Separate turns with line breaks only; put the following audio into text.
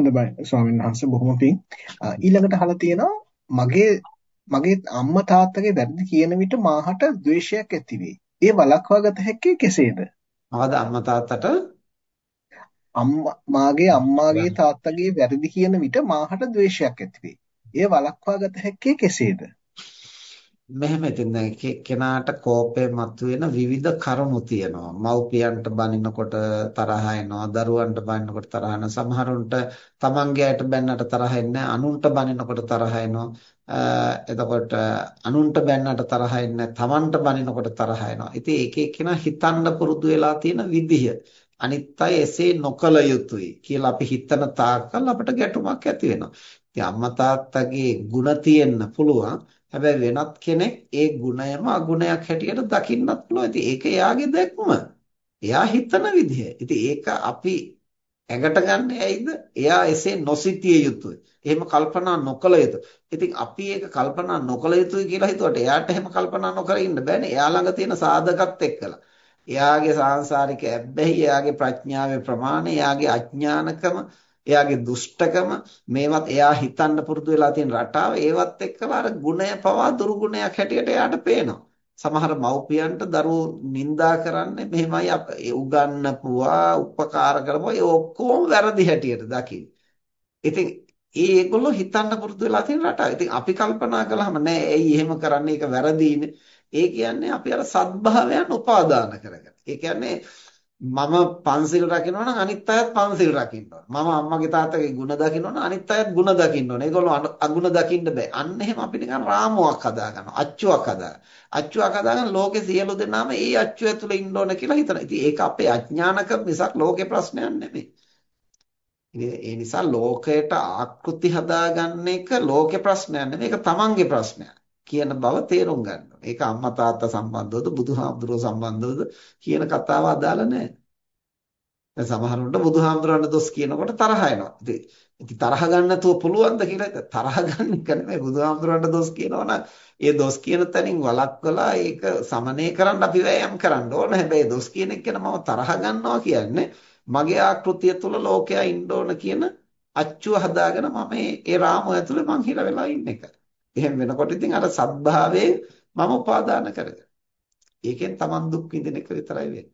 හොඳයි ස්වාමීන් වහන්සේ බොහොම පිං. ඊළඟට අහලා තියෙනවා මගේ මගේ අම්මා තාත්තගේ වැරදි කියන විට මාහට ද්වේෂයක් ඇති වේ. ඒ වළක්වා ගත හැක්කේ කෙසේද?
මොකද අම්මා තාත්තට
අම්මා මාගේ අම්මාගේ තාත්තගේ වැරදි කියන විට මාහට ද්වේෂයක් ඇති වේ. ඒ වළක්වා ගත හැක්කේ කෙසේද?
මෙහෙම ඉතින් දැන් කෙනාට කෝපය මතුවෙන විවිධ කරුණු තියෙනවා. මව්පියන්ට බනිනකොට තරහ එනවා, දරුවන්ට බනිනකොට තරහ එනවා. සමහරුන්ට තමන්ගේ අයට බැන්නට තරහ එන්නේ අනුන්ට බනිනකොට තරහ එනවා. එතකොට අනුන්ට බැන්නට තරහ එන්නේ තමන්ට බනිනකොට තරහ එනවා. ඉතින් එක එක්කෙනා හිතන්න පුරුදු වෙලා තියෙන විදිහ අනිත් අය එසේ නොකළ යුතුයි කියලා අපි හිතන තාක්කල් අපිට ගැටුමක් ඇති වෙනවා. ඉතින් අම්මා තාත්තගේ ಗುಣ තියෙන්න පුළුවන්. හැබැයි වෙනත් කෙනෙක් ඒ ගුණයම අගුණයක් හැටියට දකින්නත් පුළුවන්. ඉතින් ඒක එයාගේ දැක්ම. එයා හිතන විදිහ. ඉතින් ඒක අපි ඇඟට ගන්න ඇයිද? එයා එසේ නොසිතිය යුතුයි. එහෙම කල්පනා නොකළ යුතුයි. ඉතින් අපි ඒක කල්පනා නොකළ යුතුයි කියලා හිතුවට එයාට එහෙම කල්පනා නොකර ඉන්න බෑනේ. එයා ළඟ තියෙන සාධකත් එක්කලා. එයාගේ සාංශාරික ඇබ්බැහි, එයාගේ ප්‍රඥාවේ ප්‍රමාණය, එයාගේ අඥානකම එයාගේ දුෂ්ටකම මේවත් එයා හිතන්න පුරුදු වෙලා තියෙන රටාව ඒවත් එක්කම අර ගුණය පවා දුර්ගුණයක් හැටියට එයාට පේනවා. සමහර මව්පියන්ට දරුවෝ නිඳා කරන්නේ මෙහෙමයි උගන්නපුවා උපකාර කරපුවා ඒ ඔක්කොම වැරදි හැටියට දකින්න. ඉතින් ඒගොල්ලෝ හිතන්න පුරුදු වෙලා තියෙන රටාව. ඉතින් අපි කල්පනා කළාම නෑ ඇයි එහෙම කරන්නේ ඒක වැරදීනේ. ඒ කියන්නේ අපි අර සත්භාවයන් උපාදාන කරගන්න. ඒ කියන්නේ මම පන්සිල් රකින්නවා නම් අනිත් අයත් පන්සිල් රකින්න ඕන. මම අම්මගේ තාත්තගේ ಗುಣ දකින්න ඕන අනිත් අයත් ಗುಣ දකින්න ඕන. ඒගොල්ලෝ අගුණ දකින්න බෑ. අන්න එහෙම අපි නිකන් රාමුවක් හදාගන්නවා. අච්චුවක් හදා. අච්චුවක් හදාගෙන ලෝකේ සියලු දෙනාම ඒ අච්චුව ඇතුලේ ඉන්න ඕන කියලා හිතනවා. ඉතින් ඒක අපේ අඥානක මිසක් ලෝකේ ප්‍රශ්නයක් නෙමෙයි. ඒ නිසා ලෝකයට ආකෘති හදාගන්න එක ලෝකේ ප්‍රශ්නයක් නෙමෙයි. ඒක තමන්ගේ ප්‍රශ්නයක්. කියන බව තේරුම් ගන්න ඕනේ. ඒක අම්මා තාත්තා සම්බන්ධවද බුදුහාමුදුරුවෝ සම්බන්ධවද කියන කතාව අදාළ නැහැ. දැන් සමහරුන්ට බුදුහාමුදුරන්ට දොස් කියනකොට තරහ එනවා. ඉතින් ඉතින් තරහ ගන්න නැතුව පුළුවන්ද කියලා තරහ ගන්න එක නෙමෙයි බුදුහාමුදුරන්ට දොස් කියනවනම් ඒ දොස් කියන තැනින් වළක්වලා ඒක සමනය කරන්න අපි වෑයම් කරන්න ඕන. හැබැයි දොස් කියන එක මම තරහ ගන්නවා කියන්නේ මගේ ආකෘතිය තුල ලෝකයා ඉන්න ඕන කියන අච්චුව හදාගෙන මම ඒ රාමුව ඇතුලේ මං හිර වෙලා ඉන්න එක. එහෙම වෙනකොට ඉතින් අර සත්භාවයේ මම උපාදාන කරගන්න. ඒකෙන් Taman දුක් විඳින එක විතරයි වෙන්නේ.